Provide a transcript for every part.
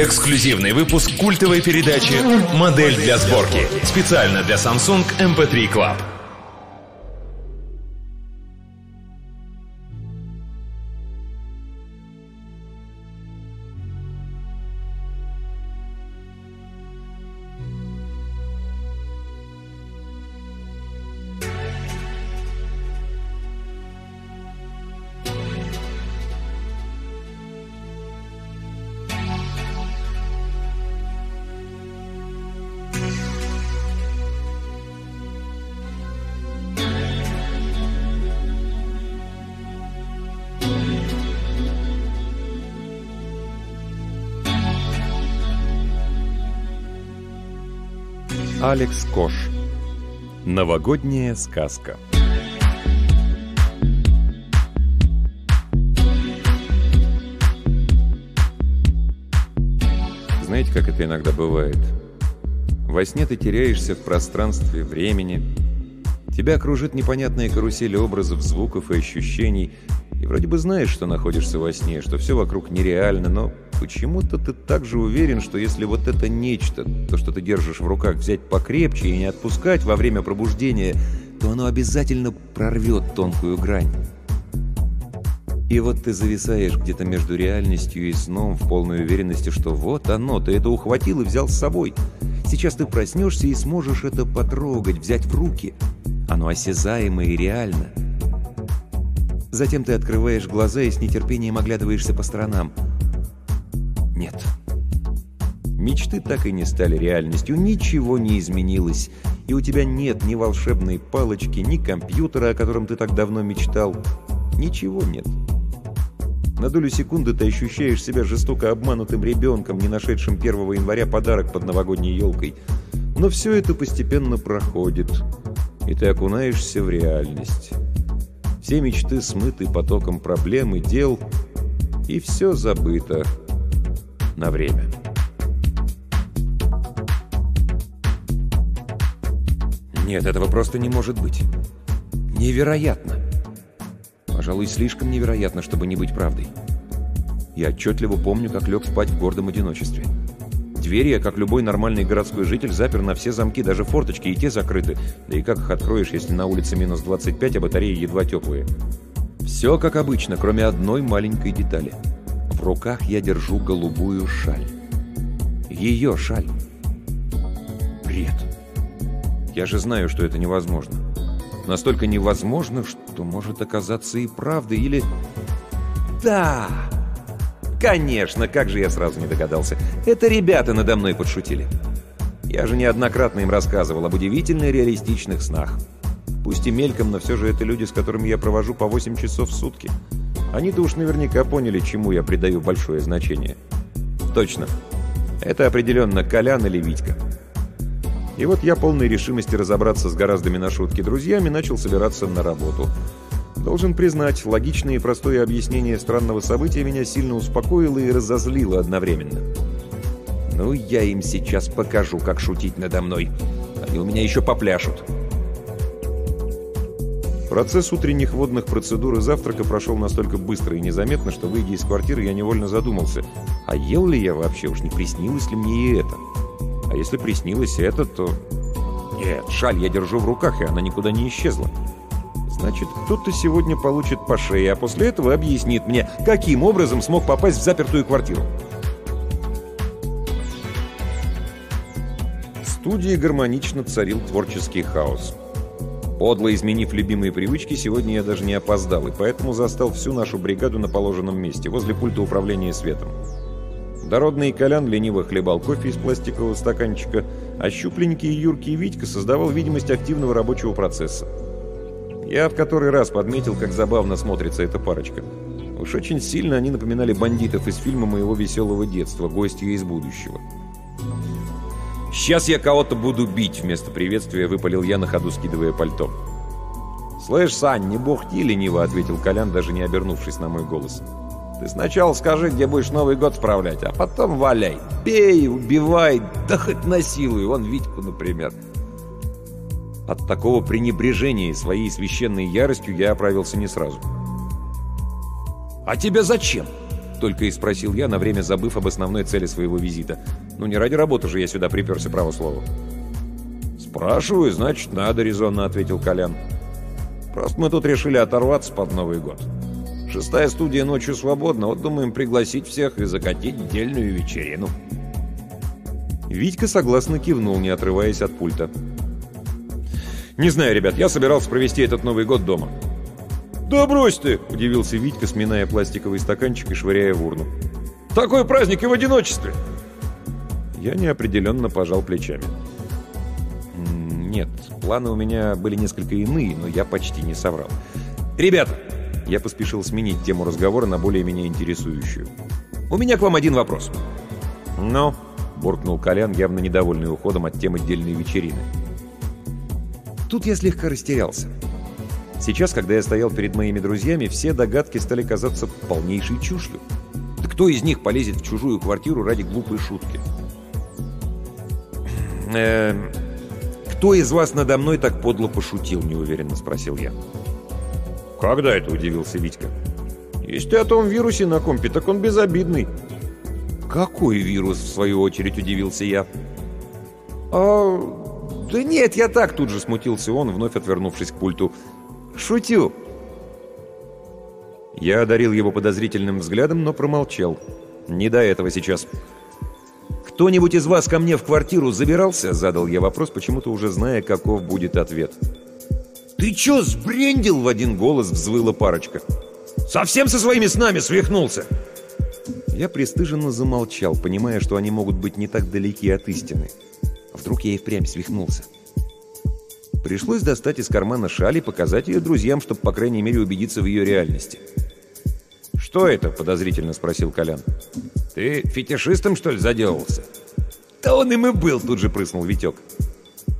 Эксклюзивный выпуск культовой передачи «Модель для сборки» специально для Samsung MP3 Club. Алекс Кош. Новогодняя сказка. Знаете, как это иногда бывает? Во сне ты теряешься в пространстве, времени. Тебя окружит непонятная карусель образов, звуков и ощущений. И вроде бы знаешь, что находишься во сне, что все вокруг нереально, но Почему-то ты также уверен, что если вот это нечто, то, что ты держишь в руках, взять покрепче и не отпускать во время пробуждения, то оно обязательно прорвет тонкую грань. И вот ты зависаешь где-то между реальностью и сном в полной уверенности, что вот оно, ты это ухватил и взял с собой. Сейчас ты проснешься и сможешь это потрогать, взять в руки. Оно осязаемо и реально. Затем ты открываешь глаза и с нетерпением оглядываешься по сторонам – нет. Мечты так и не стали реальностью, ничего не изменилось, и у тебя нет ни волшебной палочки, ни компьютера, о котором ты так давно мечтал. Ничего нет. На долю секунды ты ощущаешь себя жестоко обманутым ребенком, не нашедшим 1 января подарок под новогодней елкой. Но все это постепенно проходит, и ты окунаешься в реальность. Все мечты смыты потоком проблем и дел, и все забыто на время. Нет, этого просто не может быть. Невероятно. Пожалуй, слишком невероятно, чтобы не быть правдой. Я отчетливо помню, как лег спать в гордом одиночестве. Двери я, как любой нормальный городской житель, запер на все замки, даже форточки, и те закрыты. Да и как их откроешь, если на улице минус 25, а батареи едва теплые? Все как обычно, кроме одной маленькой детали — в руках я держу голубую шаль. Ее шаль. Бред. Я же знаю, что это невозможно. Настолько невозможно, что может оказаться и правдой, или... Да! Конечно, как же я сразу не догадался. Это ребята надо мной подшутили. Я же неоднократно им рассказывал об удивительно реалистичных снах. Пусть и мельком, но все же это люди, с которыми я провожу по 8 часов в сутки. Они-то уж наверняка поняли, чему я придаю большое значение. Точно. Это определенно Колян или Витька. И вот я полной решимости разобраться с гораздами на шутки друзьями начал собираться на работу. Должен признать, логичное и простое объяснение странного события меня сильно успокоило и разозлило одновременно. «Ну, я им сейчас покажу, как шутить надо мной. Они у меня еще попляшут». Процесс утренних водных процедур и завтрака прошел настолько быстро и незаметно, что, выйдя из квартиры, я невольно задумался, а ел ли я вообще, уж не приснилось ли мне и это? А если приснилось и это, то... Нет, шаль я держу в руках, и она никуда не исчезла. Значит, кто-то сегодня получит по шее, а после этого объяснит мне, каким образом смог попасть в запертую квартиру. В студии гармонично царил творческий хаос. Подло изменив любимые привычки, сегодня я даже не опоздал, и поэтому застал всю нашу бригаду на положенном месте, возле пульта управления светом. Дородный Колян лениво хлебал кофе из пластикового стаканчика, а щупленький и Витька создавал видимость активного рабочего процесса. Я в который раз подметил, как забавно смотрится эта парочка. Уж очень сильно они напоминали бандитов из фильма моего веселого детства «Гостья из будущего». «Сейчас я кого-то буду бить», — вместо приветствия выпалил я на ходу, скидывая пальто. «Слышь, Сань, не бухти лениво», — ответил Колян, даже не обернувшись на мой голос. «Ты сначала скажи, где будешь Новый год справлять, а потом валяй. Бей, убивай, да хоть насилуй, вон Витьку, например». От такого пренебрежения своей священной яростью я оправился не сразу. «А тебе зачем?» — только и спросил я, на время забыв об основной цели своего визита — ну, не ради работы же я сюда приперся, право слово. «Спрашиваю, значит, надо», — резонно ответил Колян. «Просто мы тут решили оторваться под Новый год. Шестая студия ночью свободна, вот думаем пригласить всех и закатить дельную вечерину». Витька согласно кивнул, не отрываясь от пульта. «Не знаю, ребят, я собирался провести этот Новый год дома». «Да брось ты!» – удивился Витька, сминая пластиковый стаканчик и швыряя в урну. «Такой праздник и в одиночестве!» Я неопределенно пожал плечами. Нет, планы у меня были несколько иные, но я почти не соврал. «Ребята!» Я поспешил сменить тему разговора на более меня интересующую. «У меня к вам один вопрос». «Ну?» — буркнул Колян, явно недовольный уходом от темы отдельной вечерины. Тут я слегка растерялся. Сейчас, когда я стоял перед моими друзьями, все догадки стали казаться полнейшей чушью. Да кто из них полезет в чужую квартиру ради глупой шутки? Э, «Кто из вас надо мной так подло пошутил?» – неуверенно спросил я. «Когда это?» – удивился Витька. «Если ты о том вирусе на компе, так он безобидный». «Какой вирус?» – в свою очередь удивился я. «А... да нет, я так!» – тут же смутился он, вновь отвернувшись к пульту. «Шутю!» Я одарил его подозрительным взглядом, но промолчал. «Не до этого сейчас!» «Кто-нибудь из вас ко мне в квартиру забирался?» Задал я вопрос, почему-то уже зная, каков будет ответ. «Ты чё, сбрендил?» — в один голос взвыла парочка. «Совсем со своими снами свихнулся!» Я пристыженно замолчал, понимая, что они могут быть не так далеки от истины. А вдруг я и впрямь свихнулся. Пришлось достать из кармана шаль и показать ее друзьям, чтобы, по крайней мере, убедиться в ее реальности. «Что это?» — подозрительно спросил Колян. «Ты фетишистом, что ли, заделался?» «Да он им и был!» — тут же прыснул Витек.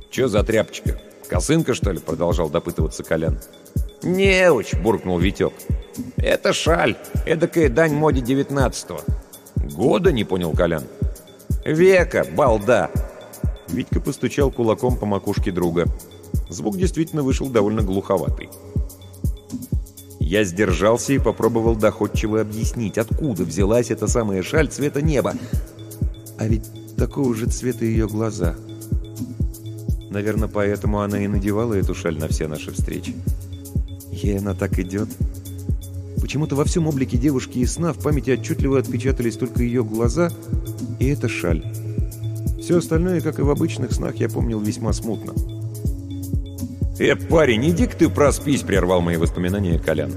«Чё за тряпочка? Косынка, что ли?» — продолжал допытываться Колян. «Неуч!» — буркнул Витек. «Это шаль, эдакая дань моде девятнадцатого». «Года?» — не понял Колян. «Века, балда!» Витька постучал кулаком по макушке друга. Звук действительно вышел довольно глуховатый. Я сдержался и попробовал доходчиво объяснить, откуда взялась эта самая шаль цвета неба. А ведь такого же цвета ее глаза. Наверное, поэтому она и надевала эту шаль на все наши встречи. Ей она так идет. Почему-то во всем облике девушки и сна в памяти отчетливо отпечатались только ее глаза и эта шаль. Все остальное, как и в обычных снах, я помнил весьма смутно. «Э, парень, иди-ка ты проспись», — прервал мои воспоминания Колян.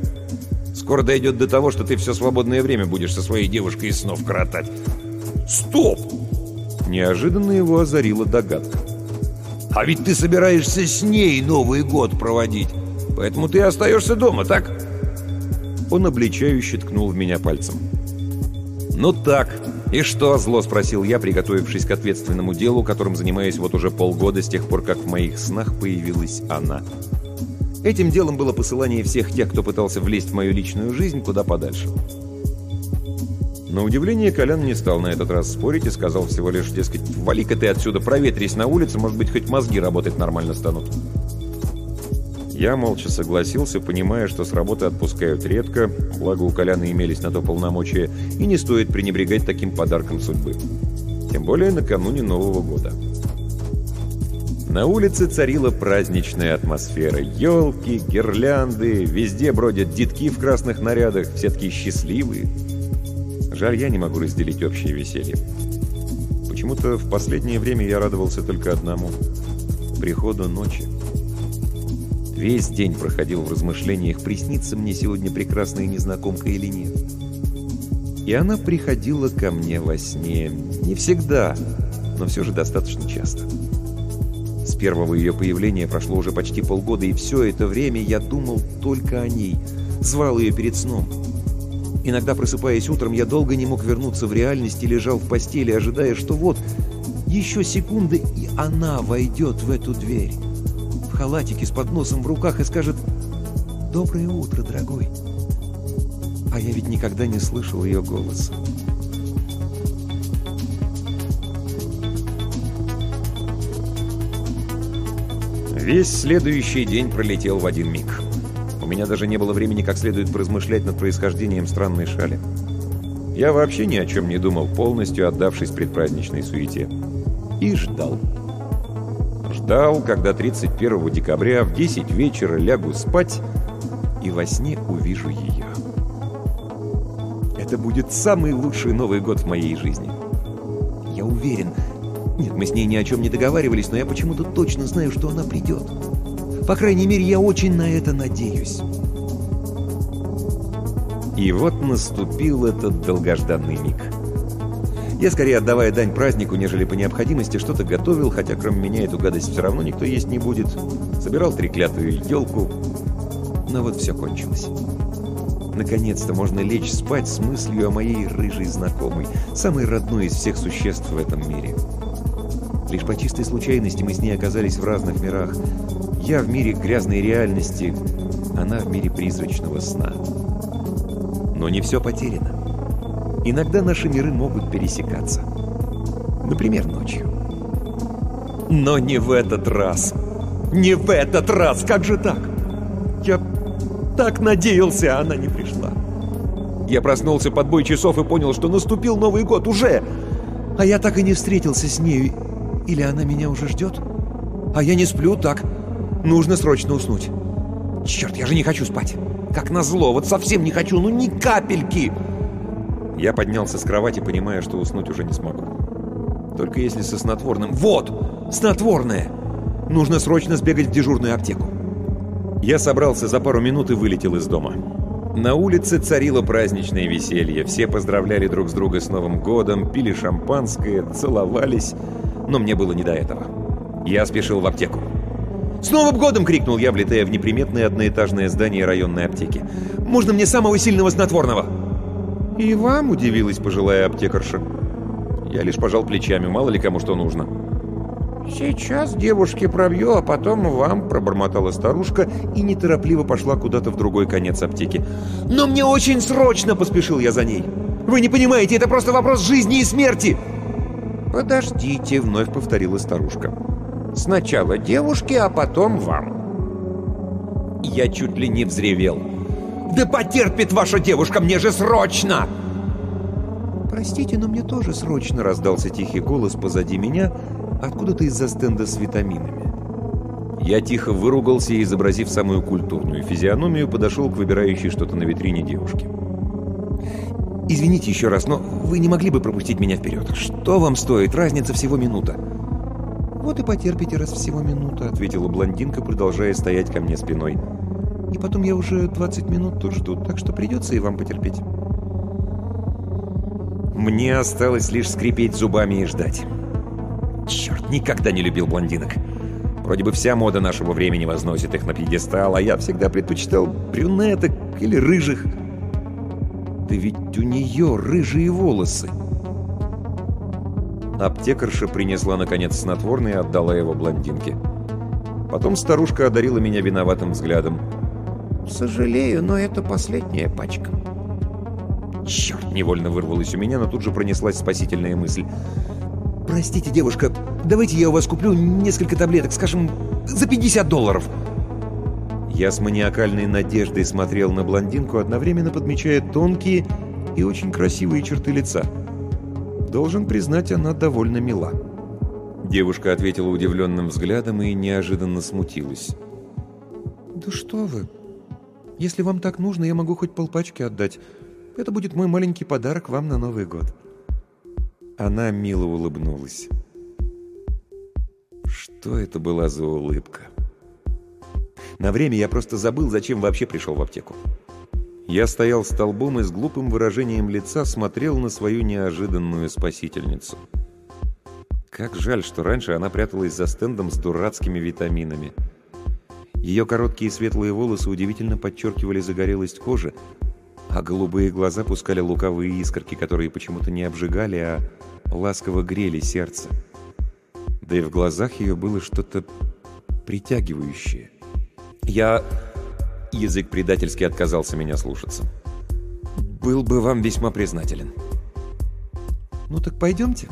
«Скоро дойдет до того, что ты все свободное время будешь со своей девушкой из снов коротать». «Стоп!» Неожиданно его озарила догадка. «А ведь ты собираешься с ней Новый год проводить, поэтому ты остаешься дома, так?» Он обличающе ткнул в меня пальцем. «Ну так, «И что?» – зло спросил я, приготовившись к ответственному делу, которым занимаюсь вот уже полгода с тех пор, как в моих снах появилась она. Этим делом было посылание всех тех, кто пытался влезть в мою личную жизнь куда подальше. На удивление Колян не стал на этот раз спорить и сказал всего лишь, дескать, «Вали-ка ты отсюда, проветрись на улице, может быть, хоть мозги работать нормально станут». Я молча согласился, понимая, что с работы отпускают редко, благо у Коляна имелись на то полномочия, и не стоит пренебрегать таким подарком судьбы. Тем более накануне Нового года. На улице царила праздничная атмосфера. Елки, гирлянды, везде бродят детки в красных нарядах, все такие счастливые. Жаль, я не могу разделить общее веселье. Почему-то в последнее время я радовался только одному — приходу ночи. Весь день проходил в размышлениях, приснится мне сегодня прекрасная незнакомка или нет. И она приходила ко мне во сне. Не всегда, но все же достаточно часто. С первого ее появления прошло уже почти полгода, и все это время я думал только о ней. Звал ее перед сном. Иногда, просыпаясь утром, я долго не мог вернуться в реальность и лежал в постели, ожидая, что вот, еще секунды, и она войдет в эту дверь халатике с подносом в руках и скажет «Доброе утро, дорогой». А я ведь никогда не слышал ее голоса. Весь следующий день пролетел в один миг. У меня даже не было времени как следует поразмышлять над происхождением странной шали. Я вообще ни о чем не думал, полностью отдавшись предпраздничной суете. И ждал ждал, когда 31 декабря в 10 вечера лягу спать и во сне увижу ее. Это будет самый лучший Новый год в моей жизни. Я уверен. Нет, мы с ней ни о чем не договаривались, но я почему-то точно знаю, что она придет. По крайней мере, я очень на это надеюсь. И вот наступил этот долгожданный миг. Я скорее отдавая дань празднику, нежели по необходимости что-то готовил, хотя кроме меня эту гадость все равно никто есть не будет. Собирал треклятую елку. Но вот все кончилось. Наконец-то можно лечь спать с мыслью о моей рыжей знакомой, самой родной из всех существ в этом мире. Лишь по чистой случайности мы с ней оказались в разных мирах. Я в мире грязной реальности, она в мире призрачного сна. Но не все потеряно иногда наши миры могут пересекаться. Например, ночью. Но не в этот раз. Не в этот раз! Как же так? Я так надеялся, а она не пришла. Я проснулся под бой часов и понял, что наступил Новый год уже. А я так и не встретился с нею. Или она меня уже ждет? А я не сплю, так. Нужно срочно уснуть. Черт, я же не хочу спать. Как назло, вот совсем не хочу, ну ни капельки. Я поднялся с кровати, понимая, что уснуть уже не смогу. Только если со снотворным... Вот! Снотворное! Нужно срочно сбегать в дежурную аптеку. Я собрался за пару минут и вылетел из дома. На улице царило праздничное веселье. Все поздравляли друг с друга с Новым годом, пили шампанское, целовались. Но мне было не до этого. Я спешил в аптеку. «С Новым годом!» — крикнул я, влетая в неприметное одноэтажное здание районной аптеки. «Можно мне самого сильного снотворного?» «И вам?» – удивилась пожилая аптекарша. Я лишь пожал плечами, мало ли кому что нужно. «Сейчас девушке пробью, а потом вам», – пробормотала старушка и неторопливо пошла куда-то в другой конец аптеки. «Но мне очень срочно!» – поспешил я за ней. «Вы не понимаете, это просто вопрос жизни и смерти!» «Подождите», — вновь повторила старушка. «Сначала девушке, а потом вам». Я чуть ли не взревел. Да потерпит ваша девушка, мне же срочно!» «Простите, но мне тоже срочно!» — раздался тихий голос позади меня, откуда-то из-за стенда с витаминами. Я тихо выругался и, изобразив самую культурную физиономию, подошел к выбирающей что-то на витрине девушки. «Извините еще раз, но вы не могли бы пропустить меня вперед? Что вам стоит? Разница всего минута». «Вот и потерпите раз всего минута», — ответила блондинка, продолжая стоять ко мне спиной. «Я и потом я уже 20 минут тут жду, так что придется и вам потерпеть. Мне осталось лишь скрипеть зубами и ждать. Черт, никогда не любил блондинок. Вроде бы вся мода нашего времени возносит их на пьедестал, а я всегда предпочитал брюнеток или рыжих. Да ведь у нее рыжие волосы. Аптекарша принесла, наконец, снотворное и отдала его блондинке. Потом старушка одарила меня виноватым взглядом. «Сожалею, но это последняя пачка». «Черт!» — невольно вырвалось у меня, но тут же пронеслась спасительная мысль. «Простите, девушка, давайте я у вас куплю несколько таблеток, скажем, за 50 долларов». Я с маниакальной надеждой смотрел на блондинку, одновременно подмечая тонкие и очень красивые черты лица. Должен признать, она довольно мила. Девушка ответила удивленным взглядом и неожиданно смутилась. «Да что вы!» Если вам так нужно, я могу хоть полпачки отдать. Это будет мой маленький подарок вам на Новый год». Она мило улыбнулась. Что это была за улыбка? На время я просто забыл, зачем вообще пришел в аптеку. Я стоял столбом и с глупым выражением лица смотрел на свою неожиданную спасительницу. Как жаль, что раньше она пряталась за стендом с дурацкими витаминами – ее короткие светлые волосы удивительно подчеркивали загорелость кожи, а голубые глаза пускали луковые искорки, которые почему-то не обжигали, а ласково грели сердце. Да и в глазах ее было что-то притягивающее. Я... Язык предательски отказался меня слушаться. «Был бы вам весьма признателен». «Ну так пойдемте»,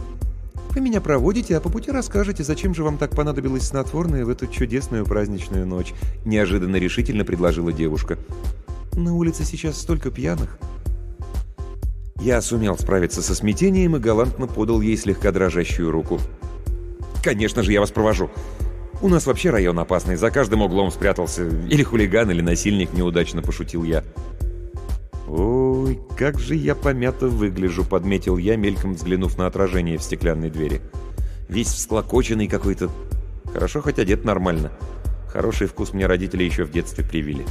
вы меня проводите, а по пути расскажете, зачем же вам так понадобилось снотворное в эту чудесную праздничную ночь», — неожиданно решительно предложила девушка. «На улице сейчас столько пьяных». Я сумел справиться со смятением и галантно подал ей слегка дрожащую руку. «Конечно же, я вас провожу. У нас вообще район опасный, за каждым углом спрятался. Или хулиган, или насильник, неудачно пошутил я». «Ой, как же я помято выгляжу», — подметил я, мельком взглянув на отражение в стеклянной двери. «Весь всклокоченный какой-то. Хорошо, хоть одет нормально. Хороший вкус мне родители еще в детстве привили».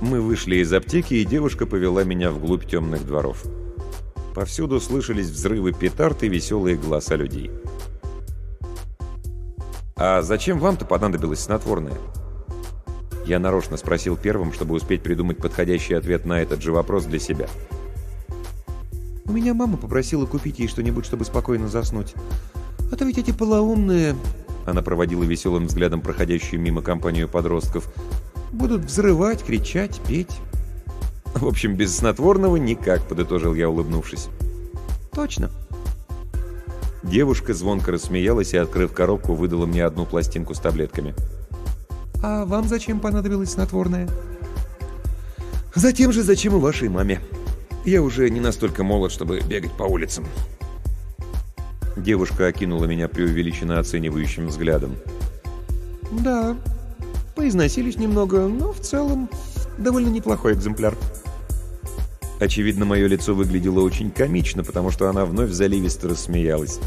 Мы вышли из аптеки, и девушка повела меня вглубь темных дворов. Повсюду слышались взрывы петард и веселые голоса людей. «А зачем вам-то понадобилось снотворное?» Я нарочно спросил первым, чтобы успеть придумать подходящий ответ на этот же вопрос для себя. «У меня мама попросила купить ей что-нибудь, чтобы спокойно заснуть. А то ведь эти полоумные...» Она проводила веселым взглядом проходящую мимо компанию подростков. «Будут взрывать, кричать, петь». «В общем, без снотворного никак», — подытожил я, улыбнувшись. «Точно». Девушка звонко рассмеялась и, открыв коробку, выдала мне одну пластинку с таблетками. «Точно». А вам зачем понадобилось снотворное? Затем же, зачем и вашей маме. Я уже не настолько молод, чтобы бегать по улицам. Девушка окинула меня преувеличенно оценивающим взглядом. Да, поизносились немного, но в целом довольно неплохой экземпляр. Очевидно, мое лицо выглядело очень комично, потому что она вновь заливисто рассмеялась.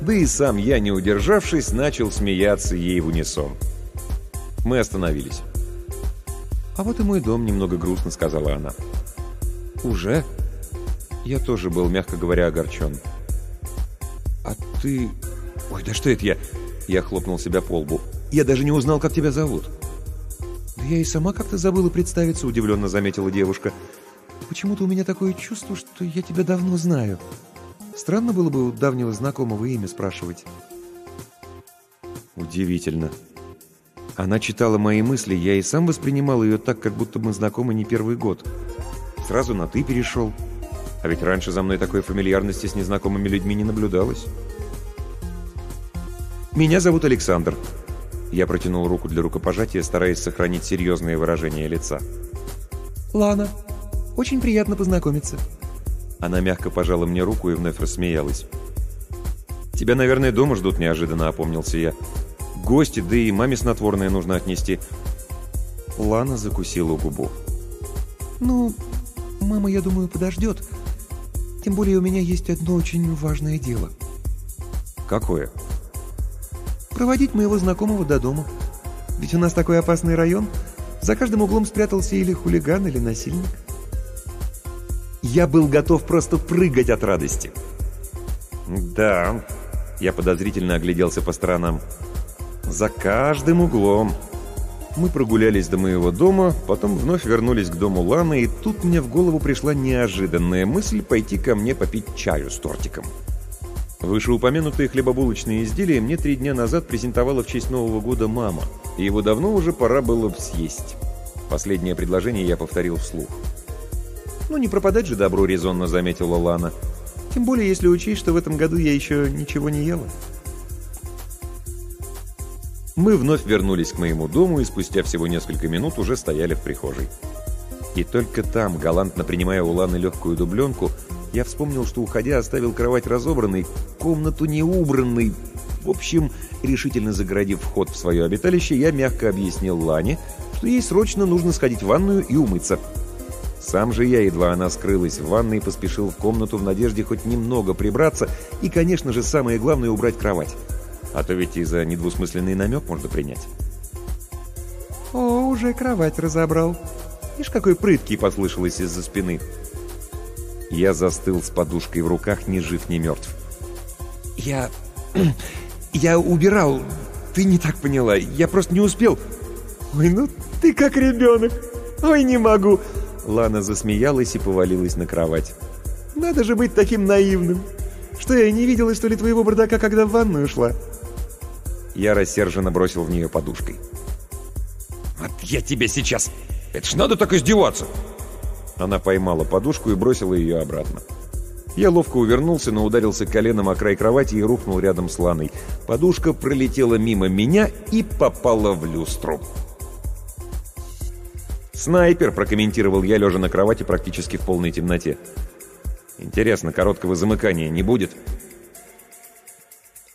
Да и сам я, не удержавшись, начал смеяться ей в унисон. Мы остановились. «А вот и мой дом», — немного грустно сказала она. «Уже?» Я тоже был, мягко говоря, огорчен. «А ты...» «Ой, да что это я?» Я хлопнул себя по лбу. «Я даже не узнал, как тебя зовут». «Да я и сама как-то забыла представиться», — удивленно заметила девушка. «Почему-то у меня такое чувство, что я тебя давно знаю. Странно было бы у давнего знакомого имя спрашивать». «Удивительно», она читала мои мысли, я и сам воспринимал ее так, как будто мы знакомы не первый год. Сразу на «ты» перешел. А ведь раньше за мной такой фамильярности с незнакомыми людьми не наблюдалось. «Меня зовут Александр». Я протянул руку для рукопожатия, стараясь сохранить серьезное выражение лица. «Лана, очень приятно познакомиться». Она мягко пожала мне руку и вновь рассмеялась. «Тебя, наверное, дома ждут неожиданно», — опомнился я. «Я...» гости, да и маме снотворное нужно отнести». Лана закусила губу. «Ну, мама, я думаю, подождет. Тем более у меня есть одно очень важное дело». «Какое?» «Проводить моего знакомого до дома. Ведь у нас такой опасный район. За каждым углом спрятался или хулиган, или насильник». Я был готов просто прыгать от радости. «Да», — я подозрительно огляделся по сторонам, — за каждым углом. Мы прогулялись до моего дома, потом вновь вернулись к дому Ланы, и тут мне в голову пришла неожиданная мысль пойти ко мне попить чаю с тортиком. Вышеупомянутые хлебобулочные изделия мне три дня назад презентовала в честь Нового года мама, и его давно уже пора было бы съесть. Последнее предложение я повторил вслух. «Ну, не пропадать же добро», — резонно заметила Лана. «Тем более, если учесть, что в этом году я еще ничего не ела». Мы вновь вернулись к моему дому и спустя всего несколько минут уже стояли в прихожей. И только там, галантно принимая у Ланы легкую дубленку, я вспомнил, что, уходя, оставил кровать разобранной, комнату неубранной. В общем, решительно загородив вход в свое обиталище, я мягко объяснил Лане, что ей срочно нужно сходить в ванную и умыться. Сам же я, едва она скрылась в ванной, поспешил в комнату в надежде хоть немного прибраться и, конечно же, самое главное — убрать кровать. А то ведь и за недвусмысленный намек можно принять. О, уже кровать разобрал. Ишь, какой прыткий послышалось из-за спины. Я застыл с подушкой в руках, ни жив, ни мертв. Я... я убирал. Ты не так поняла. Я просто не успел. Ой, ну ты как ребенок. Ой, не могу. Лана засмеялась и повалилась на кровать. «Надо же быть таким наивным! Что я не видела, что ли, твоего бардака, когда в ванную шла?» Я рассерженно бросил в нее подушкой. «Вот я тебе сейчас! Это ж надо так издеваться!» Она поймала подушку и бросила ее обратно. Я ловко увернулся, но ударился коленом о край кровати и рухнул рядом с Ланой. Подушка пролетела мимо меня и попала в люстру. «Снайпер!» – прокомментировал я, лежа на кровати практически в полной темноте. «Интересно, короткого замыкания не будет?»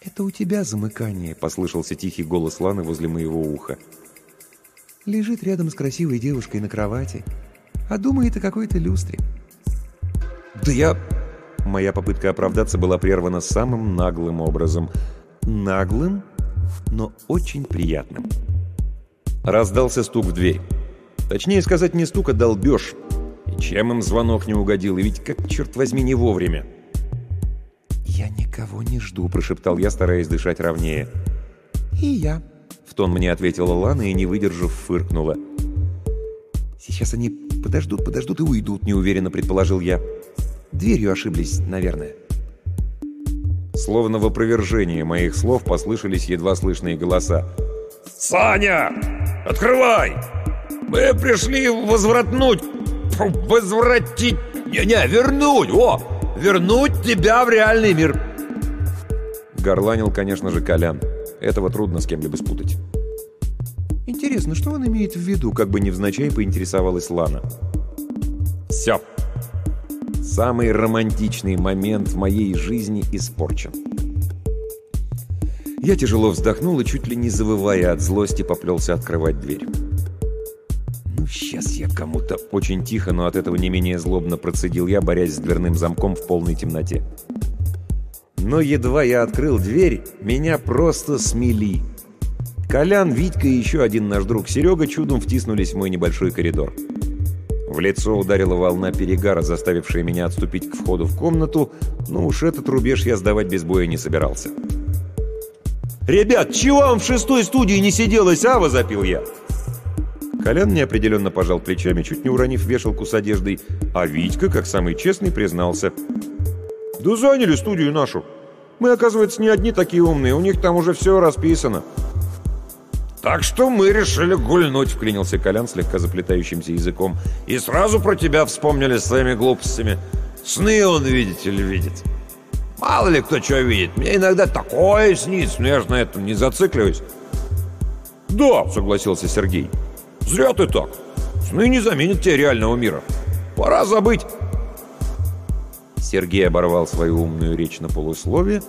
«Это у тебя замыкание», — послышался тихий голос Ланы возле моего уха. Лежит рядом с красивой девушкой на кровати, а думает о какой-то люстре. «Да я...» Моя попытка оправдаться была прервана самым наглым образом. Наглым, но очень приятным. Раздался стук в дверь. Точнее сказать, не стук, а долбеж. И чем им звонок не угодил, и ведь как, черт возьми, не вовремя. «Я никого не жду», — прошептал я, стараясь дышать ровнее. «И я», — в тон мне ответила Лана и, не выдержав, фыркнула. «Сейчас они подождут, подождут и уйдут», — неуверенно предположил я. «Дверью ошиблись, наверное». Словно в опровержении моих слов послышались едва слышные голоса. «Саня! Открывай! Мы пришли возвратнуть! Возвратить! Не-не, вернуть! О!» вернуть тебя в реальный мир!» Горланил, конечно же, Колян. Этого трудно с кем-либо спутать. «Интересно, что он имеет в виду?» Как бы невзначай поинтересовалась Лана. «Все!» Самый романтичный момент в моей жизни испорчен. Я тяжело вздохнул и, чуть ли не завывая от злости, поплелся открывать дверь. «Сейчас я кому-то...» Очень тихо, но от этого не менее злобно процедил я, борясь с дверным замком в полной темноте. Но едва я открыл дверь, меня просто смели. Колян, Витька и еще один наш друг Серега чудом втиснулись в мой небольшой коридор. В лицо ударила волна перегара, заставившая меня отступить к входу в комнату, но уж этот рубеж я сдавать без боя не собирался. «Ребят, чего вам в шестой студии не сиделось, а?» – возопил я. Колян неопределенно пожал плечами, чуть не уронив вешалку с одеждой, а Витька, как самый честный, признался. «Да заняли студию нашу. Мы, оказывается, не одни такие умные, у них там уже все расписано». «Так что мы решили гульнуть», — вклинился Колян слегка заплетающимся языком. «И сразу про тебя вспомнили своими глупостями. Сны он, видите ли, видит. Мало ли кто что видит. Мне иногда такое снится, но я же на этом не зацикливаюсь». «Да», — согласился Сергей. «Зря ты так. Сны не заменят тебе реального мира. Пора забыть». Сергей оборвал свою умную речь на полусловие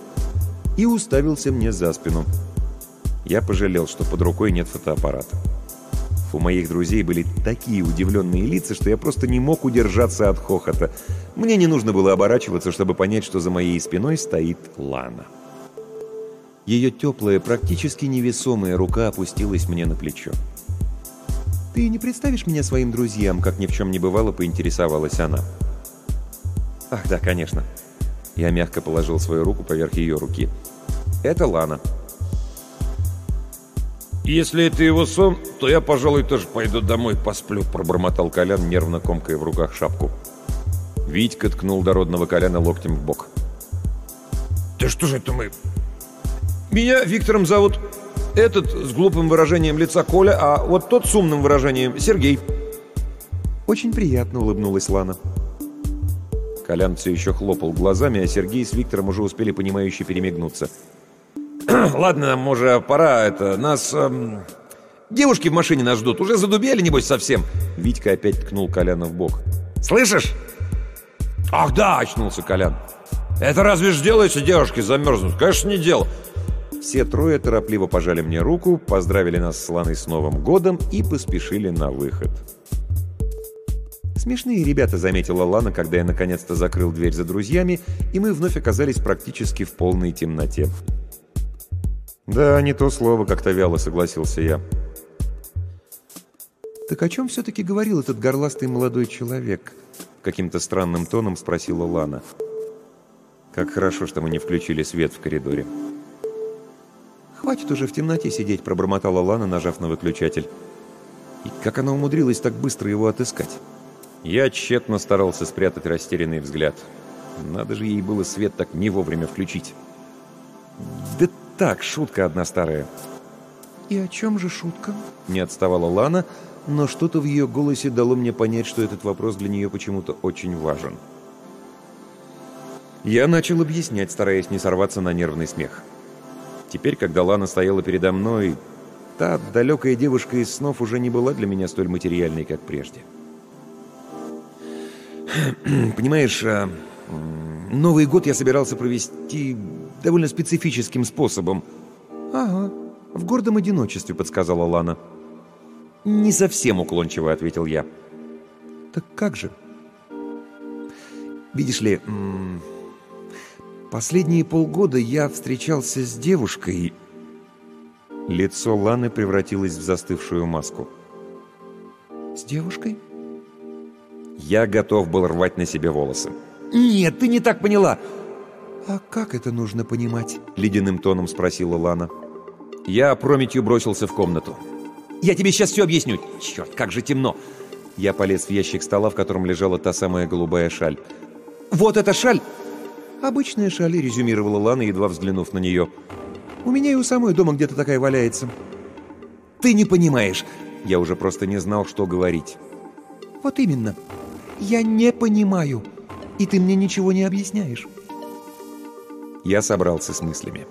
и уставился мне за спину. Я пожалел, что под рукой нет фотоаппарата. У моих друзей были такие удивленные лица, что я просто не мог удержаться от хохота. Мне не нужно было оборачиваться, чтобы понять, что за моей спиной стоит Лана. Ее теплая, практически невесомая рука опустилась мне на плечо. «Ты не представишь меня своим друзьям?» — как ни в чем не бывало, поинтересовалась она. «Ах, да, конечно». Я мягко положил свою руку поверх ее руки. «Это Лана». «Если это его сон, то я, пожалуй, тоже пойду домой посплю», — пробормотал Колян, нервно комкая в руках шапку. Витька ткнул дородного Коляна локтем в бок. «Да что же это мы?» «Меня Виктором зовут...» Этот с глупым выражением лица Коля, а вот тот с умным выражением Сергей. Очень приятно улыбнулась Лана. Колян все еще хлопал глазами, а Сергей с Виктором уже успели понимающе перемигнуться. «Ладно, нам уже а пора, это, нас... Эм, девушки в машине нас ждут, уже задубели, небось, совсем!» Витька опять ткнул Коляна в бок. «Слышишь?» «Ах да!» — очнулся Колян. «Это разве ж делается, девушки замерзнут? Конечно, не дело все трое торопливо пожали мне руку, поздравили нас с Ланой с Новым годом и поспешили на выход. «Смешные ребята», — заметила Лана, когда я наконец-то закрыл дверь за друзьями, и мы вновь оказались практически в полной темноте. «Да, не то слово», — как-то вяло согласился я. «Так о чем все-таки говорил этот горластый молодой человек?» — каким-то странным тоном спросила Лана. «Как хорошо, что мы не включили свет в коридоре». «Хватит уже в темноте сидеть», — пробормотала Лана, нажав на выключатель. И как она умудрилась так быстро его отыскать? Я тщетно старался спрятать растерянный взгляд. Надо же ей было свет так не вовремя включить. «Да так, шутка одна старая». «И о чем же шутка?» — не отставала Лана, но что-то в ее голосе дало мне понять, что этот вопрос для нее почему-то очень важен. Я начал объяснять, стараясь не сорваться на нервный смех. «Да». Теперь, когда Лана стояла передо мной, та далекая девушка из снов уже не была для меня столь материальной, как прежде. Понимаешь, а, Новый год я собирался провести довольно специфическим способом. «Ага, в гордом одиночестве», — подсказала Лана. «Не совсем уклончиво», — ответил я. «Так как же?» «Видишь ли...» Последние полгода я встречался с девушкой...» Лицо Ланы превратилось в застывшую маску. «С девушкой?» Я готов был рвать на себе волосы. «Нет, ты не так поняла!» «А как это нужно понимать?» — ледяным тоном спросила Лана. Я опрометью бросился в комнату. «Я тебе сейчас все объясню!» «Черт, как же темно!» Я полез в ящик стола, в котором лежала та самая голубая шаль. «Вот эта шаль «Обычная шали», — резюмировала Лана, едва взглянув на нее. «У меня и у самой дома где-то такая валяется». «Ты не понимаешь!» Я уже просто не знал, что говорить. «Вот именно. Я не понимаю. И ты мне ничего не объясняешь». Я собрался с мыслями.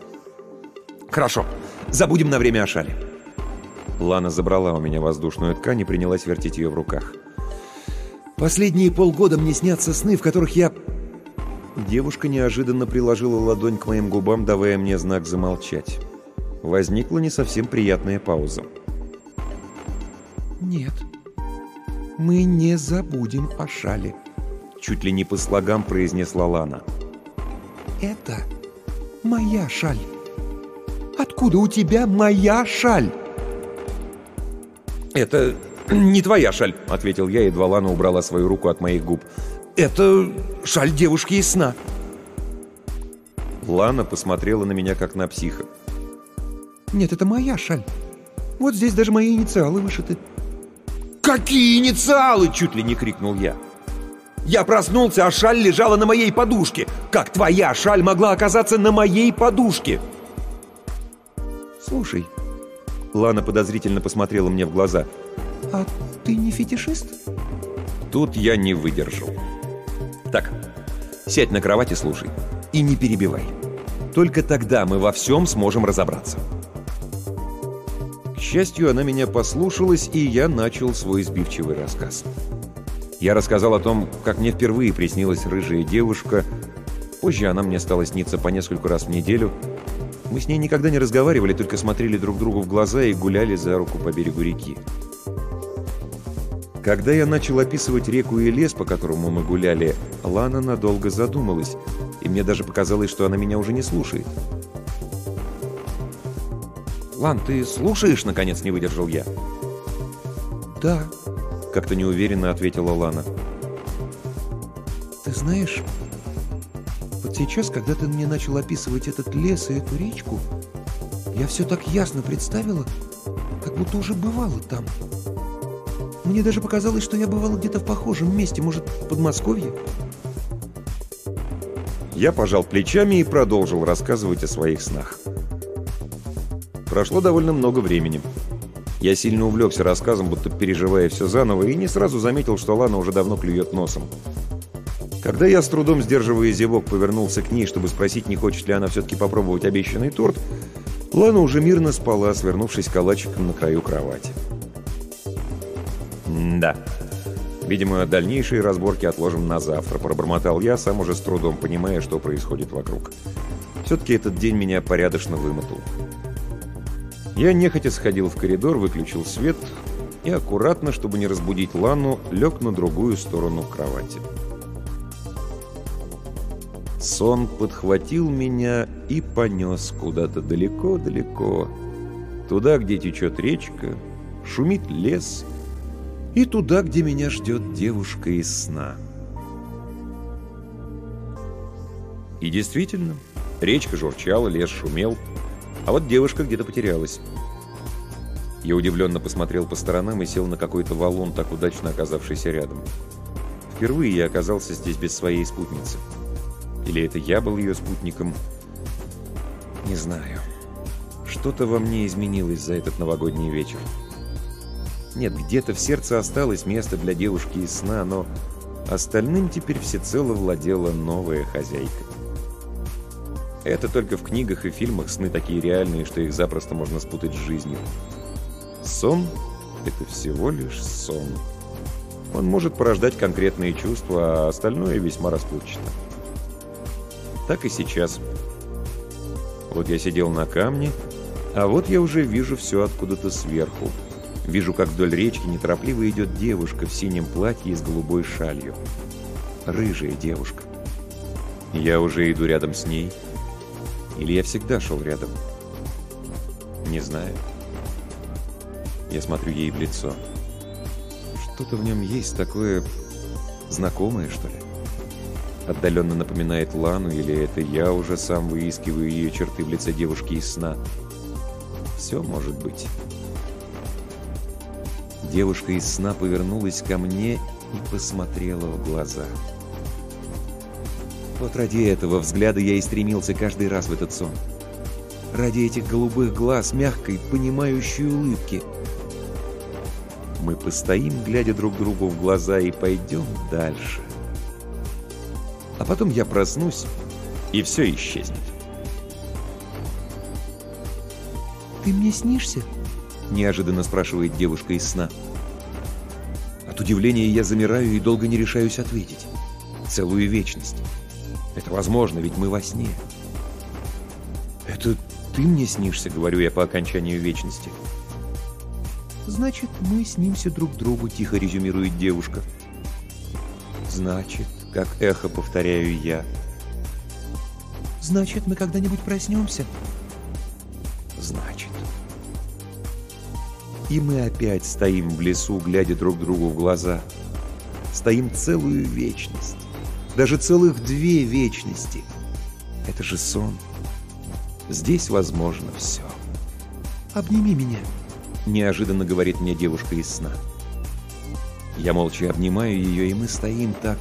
«Хорошо. Забудем на время о шале». Лана забрала у меня воздушную ткань и принялась вертеть ее в руках. «Последние полгода мне снятся сны, в которых я Девушка неожиданно приложила ладонь к моим губам, давая мне знак замолчать. Возникла не совсем приятная пауза. «Нет, мы не забудем о шале», — чуть ли не по слогам произнесла Лана. «Это моя шаль. Откуда у тебя моя шаль?» «Это не твоя шаль», — ответил я, едва Лана убрала свою руку от моих губ. «Это...» «Это шаль девушки из сна». Лана посмотрела на меня, как на психа. «Нет, это моя шаль. Вот здесь даже мои инициалы вышиты». «Какие инициалы?» — чуть ли не крикнул я. «Я проснулся, а шаль лежала на моей подушке. Как твоя шаль могла оказаться на моей подушке?» «Слушай», — Лана подозрительно посмотрела мне в глаза, «а ты не фетишист?» Тут я не выдержал. «Я не выдержал». Так, сядь на кровать и слушай. И не перебивай. Только тогда мы во всем сможем разобраться. К счастью, она меня послушалась, и я начал свой сбивчивый рассказ. Я рассказал о том, как мне впервые приснилась рыжая девушка. Позже она мне стала сниться по нескольку раз в неделю. Мы с ней никогда не разговаривали, только смотрели друг другу в глаза и гуляли за руку по берегу реки. Когда я начал описывать реку и лес, по которому мы гуляли, Лана надолго задумалась, и мне даже показалось, что она меня уже не слушает. «Лан, ты слушаешь?» — наконец не выдержал я. «Да», — как-то неуверенно ответила Лана. «Ты знаешь, вот сейчас, когда ты мне начал описывать этот лес и эту речку, я все так ясно представила, как будто уже бывало там». Мне даже показалось, что я бывал где-то в похожем месте, может, в Подмосковье?» Я пожал плечами и продолжил рассказывать о своих снах. Прошло довольно много времени. Я сильно увлекся рассказом, будто переживая все заново, и не сразу заметил, что Лана уже давно клюет носом. Когда я, с трудом сдерживая зевок, повернулся к ней, чтобы спросить, не хочет ли она все-таки попробовать обещанный торт, Лана уже мирно спала, свернувшись калачиком на краю кровати. «Да. Видимо, дальнейшие разборки отложим на завтра», — пробормотал я, сам уже с трудом понимая, что происходит вокруг. «Все-таки этот день меня порядочно вымотал». Я нехотя сходил в коридор, выключил свет и аккуратно, чтобы не разбудить Лану, лег на другую сторону кровати. Сон подхватил меня и понес куда-то далеко-далеко. Туда, где течет речка, шумит лес — и туда, где меня ждет девушка из сна. И действительно, речка журчала, лес шумел, а вот девушка где-то потерялась. Я удивленно посмотрел по сторонам и сел на какой-то валун, так удачно оказавшийся рядом. Впервые я оказался здесь без своей спутницы. Или это я был ее спутником? Не знаю. Что-то во мне изменилось за этот новогодний вечер нет, где-то в сердце осталось место для девушки из сна, но остальным теперь всецело владела новая хозяйка. Это только в книгах и фильмах сны такие реальные, что их запросто можно спутать с жизнью. Сон — это всего лишь сон. Он может порождать конкретные чувства, а остальное весьма расплывчато. Так и сейчас. Вот я сидел на камне, а вот я уже вижу все откуда-то сверху — Вижу, как вдоль речки неторопливо идет девушка в синем платье и с голубой шалью. Рыжая девушка. Я уже иду рядом с ней. Или я всегда шел рядом? Не знаю. Я смотрю ей в лицо. Что-то в нем есть такое знакомое, что ли? Отдаленно напоминает Лану, или это я уже сам выискиваю ее черты в лице девушки из сна? Все может быть. Девушка из сна повернулась ко мне и посмотрела в глаза. Вот ради этого взгляда я и стремился каждый раз в этот сон. Ради этих голубых глаз, мягкой, понимающей улыбки. Мы постоим, глядя друг другу в глаза, и пойдем дальше. А потом я проснусь, и все исчезнет. «Ты мне снишься?» неожиданно спрашивает девушка из сна. От удивления я замираю и долго не решаюсь ответить. Целую вечность. Это возможно, ведь мы во сне. «Это ты мне снишься», — говорю я по окончанию вечности. «Значит, мы снимся друг другу», — тихо резюмирует девушка. «Значит, как эхо повторяю я». «Значит, мы когда-нибудь проснемся», И мы опять стоим в лесу, глядя друг другу в глаза. Стоим целую вечность. Даже целых две вечности. Это же сон. Здесь возможно все. «Обними меня», — неожиданно говорит мне девушка из сна. Я молча обнимаю ее, и мы стоим так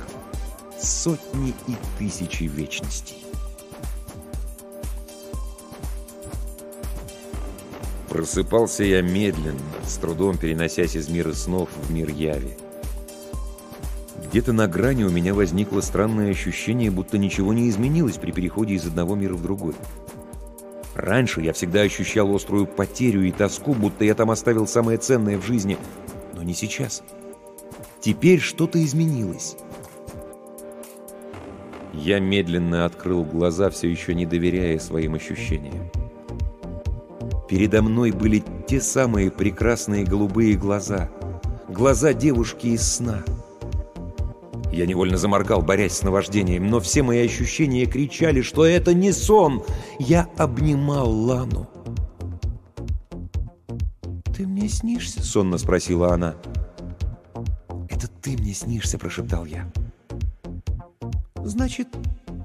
сотни и тысячи вечностей. Просыпался я медленно, с трудом переносясь из мира снов в мир яви. Где-то на грани у меня возникло странное ощущение, будто ничего не изменилось при переходе из одного мира в другой. Раньше я всегда ощущал острую потерю и тоску, будто я там оставил самое ценное в жизни, но не сейчас. Теперь что-то изменилось. Я медленно открыл глаза, все еще не доверяя своим ощущениям. Передо мной были те самые прекрасные голубые глаза. Глаза девушки из сна. Я невольно заморгал, борясь с наваждением, но все мои ощущения кричали, что это не сон. Я обнимал Лану. «Ты мне снишься?» — сонно спросила она. «Это ты мне снишься», — прошептал я. «Значит,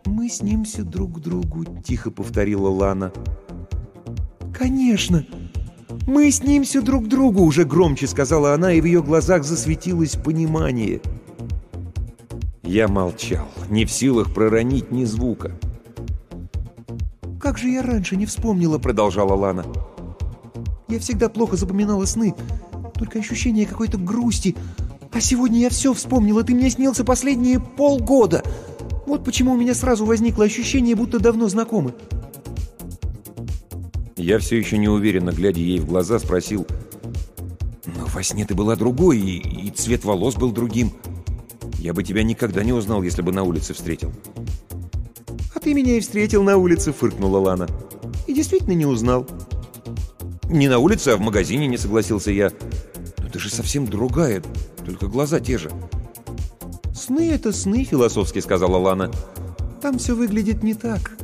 мы снимся друг другу», — тихо повторила Лана. «Лана». «Конечно! Мы снимся друг другу!» — уже громче сказала она, и в ее глазах засветилось понимание. Я молчал, не в силах проронить ни звука. «Как же я раньше не вспомнила!» — продолжала Лана. «Я всегда плохо запоминала сны, только ощущение какой-то грусти. А сегодня я все вспомнила, ты мне снился последние полгода!» Вот почему у меня сразу возникло ощущение, будто давно знакомы. Я все еще неуверенно, глядя ей в глаза, спросил, «Но во сне ты была другой, и, и цвет волос был другим. Я бы тебя никогда не узнал, если бы на улице встретил». «А ты меня и встретил на улице», — фыркнула Лана. «И действительно не узнал». «Не на улице, а в магазине», — не согласился я. «Но ты же совсем другая, только глаза те же». «Сны — это сны», — философски сказала Лана. «Там все выглядит не так.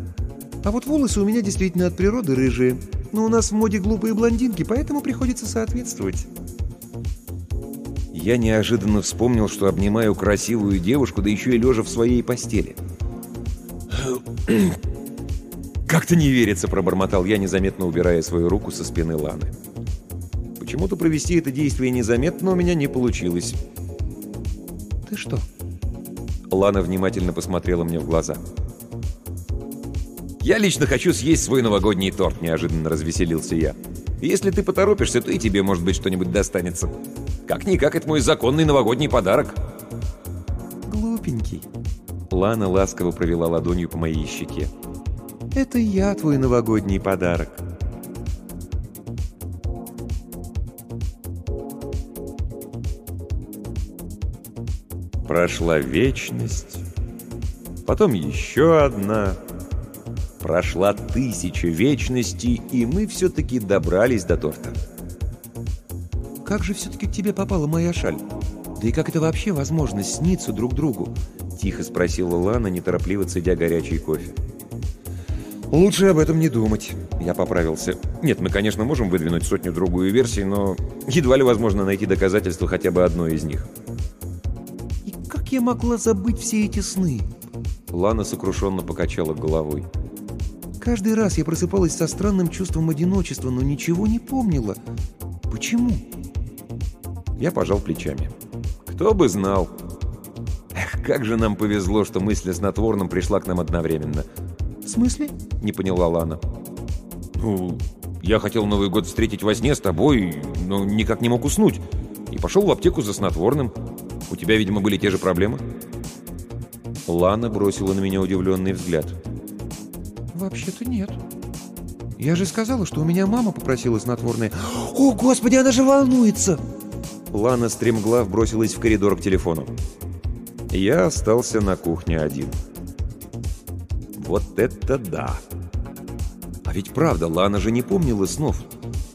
А вот волосы у меня действительно от природы рыжие. Но у нас в моде глупые блондинки, поэтому приходится соответствовать. Я неожиданно вспомнил, что обнимаю красивую девушку, да еще и лежа в своей постели. «Как-то не верится», — пробормотал я, незаметно убирая свою руку со спины Ланы. Почему-то провести это действие незаметно у меня не получилось. «Ты что?» Лана внимательно посмотрела мне в глаза. «Ты? «Я лично хочу съесть свой новогодний торт», — неожиданно развеселился я. «Если ты поторопишься, то и тебе, может быть, что-нибудь достанется. Как-никак, это мой законный новогодний подарок». «Глупенький». Лана ласково провела ладонью по моей щеке. «Это я твой новогодний подарок». Прошла вечность, потом еще одна — Прошла тысяча вечностей, и мы все-таки добрались до торта. «Как же все-таки к тебе попала моя шаль? Да и как это вообще возможно, сниться друг другу?» Тихо спросила Лана, неторопливо цедя горячий кофе. «Лучше об этом не думать», — я поправился. «Нет, мы, конечно, можем выдвинуть сотню-другую версий, но едва ли возможно найти доказательства хотя бы одной из них». «И как я могла забыть все эти сны?» Лана сокрушенно покачала головой. Каждый раз я просыпалась со странным чувством одиночества, но ничего не помнила. Почему? Я пожал плечами. Кто бы знал. Эх, как же нам повезло, что мысль о снотворном пришла к нам одновременно. В смысле? Не поняла Лана. Ну, я хотел Новый год встретить во сне с тобой, но никак не мог уснуть. И пошел в аптеку за снотворным. У тебя, видимо, были те же проблемы? Лана бросила на меня удивленный взгляд. «Вообще-то нет». «Я же сказала, что у меня мама попросила снотворное». «О, Господи, она же волнуется!» Лана стремглав бросилась в коридор к телефону. Я остался на кухне один. Вот это да! А ведь правда, Лана же не помнила снов.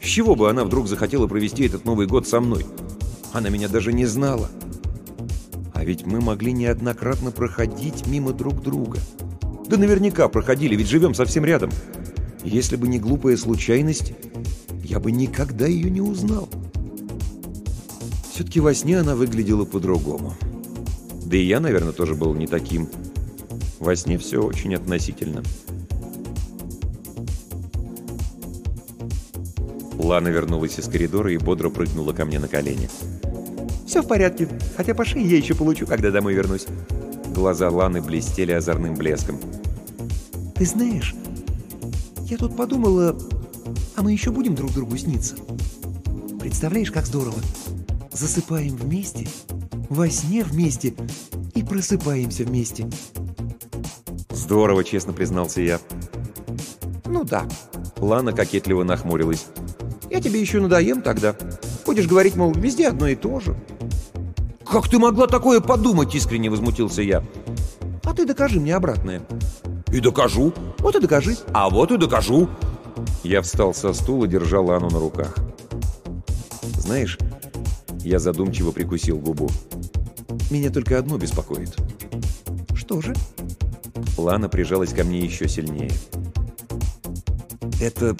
С чего бы она вдруг захотела провести этот Новый год со мной? Она меня даже не знала. А ведь мы могли неоднократно проходить мимо друг друга. — да наверняка проходили, ведь живем совсем рядом. Если бы не глупая случайность, я бы никогда ее не узнал. Все-таки во сне она выглядела по-другому. Да и я, наверное, тоже был не таким. Во сне все очень относительно. Лана вернулась из коридора и бодро прыгнула ко мне на колени. «Все в порядке, хотя по шее я еще получу, когда домой вернусь. Глаза Ланы блестели озорным блеском. «Ты знаешь, я тут подумала, а мы еще будем друг другу сниться. Представляешь, как здорово. Засыпаем вместе, во сне вместе и просыпаемся вместе». «Здорово», — честно признался я. «Ну да». Лана кокетливо нахмурилась. «Я тебе еще надоем тогда. Будешь говорить, мол, везде одно и то же. «Как ты могла такое подумать?» — искренне возмутился я. «А ты докажи мне обратное». «И докажу». «Вот и докажи». «А вот и докажу». Я встал со стула, держал Анну на руках. «Знаешь...» — я задумчиво прикусил губу. «Меня только одно беспокоит». «Что же?» Лана прижалась ко мне еще сильнее. «Это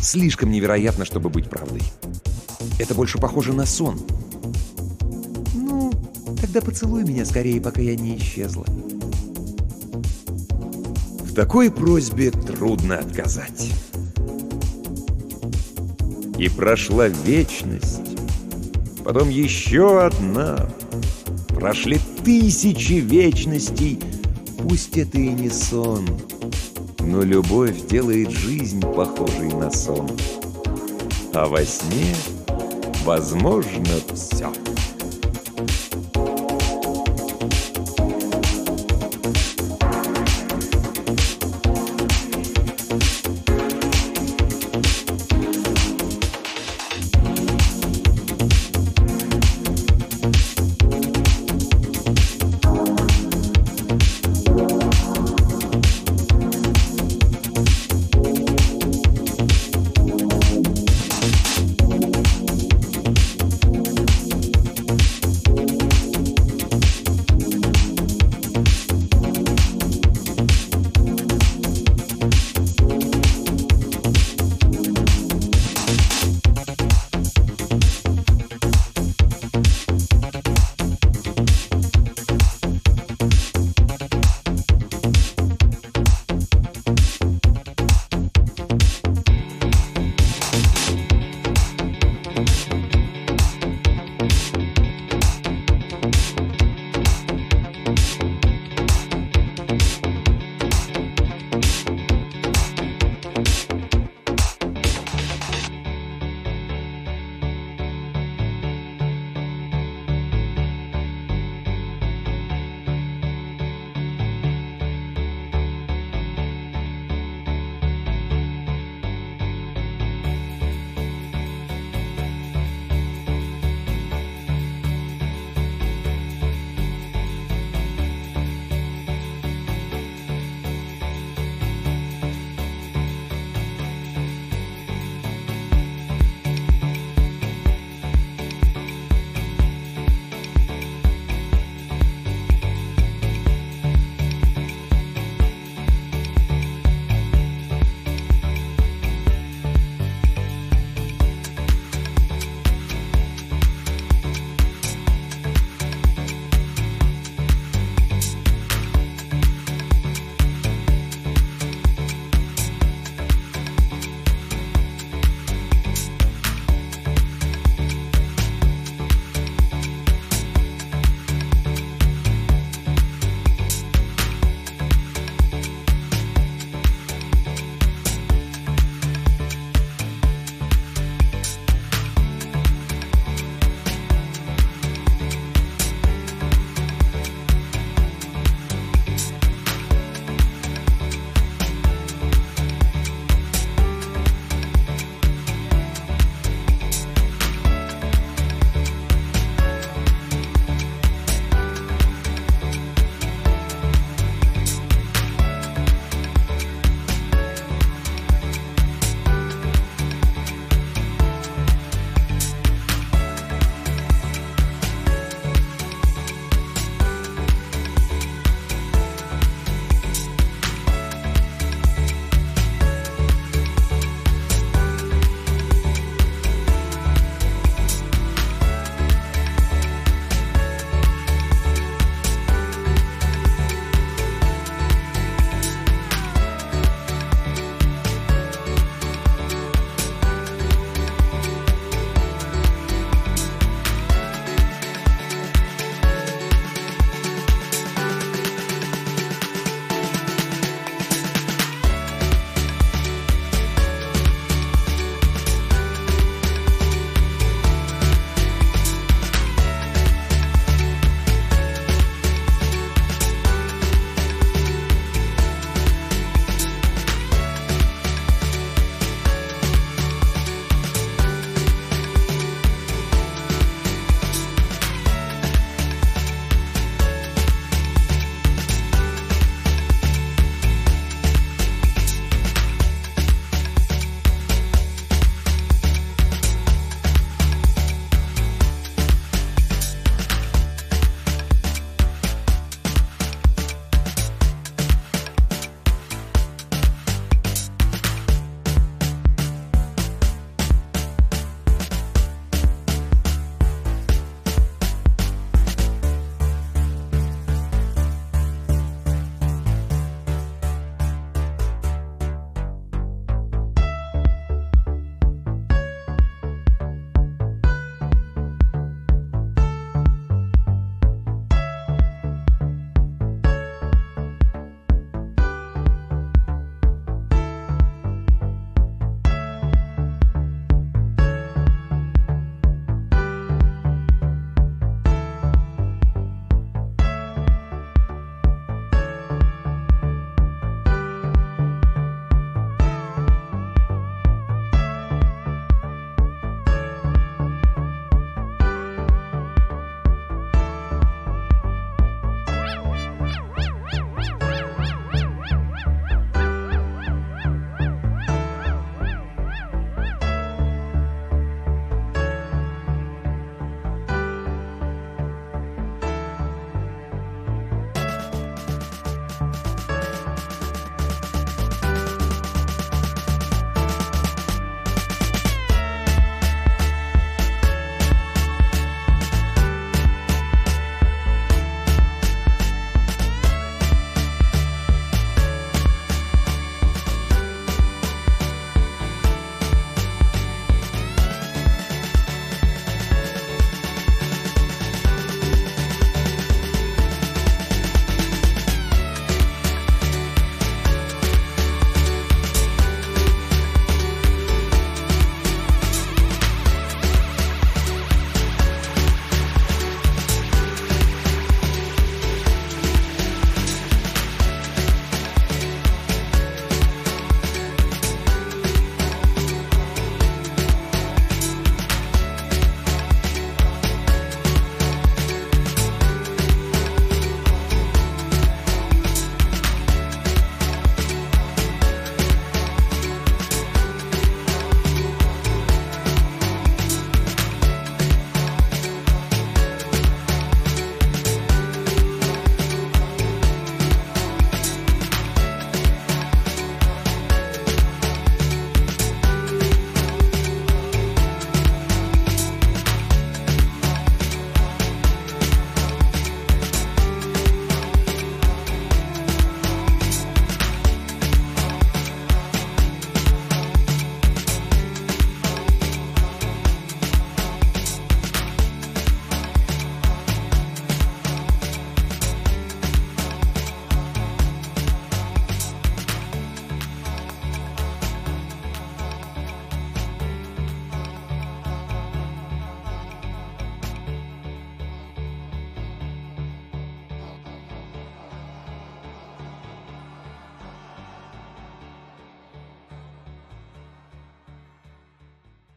слишком невероятно, чтобы быть правдой. Это больше похоже на сон». Тогда поцелуй меня скорее, пока я не исчезла. В такой просьбе трудно отказать. И прошла вечность, потом еще одна. Прошли тысячи вечностей, пусть это и не сон, но любовь делает жизнь похожей на сон. А во сне, возможно, все.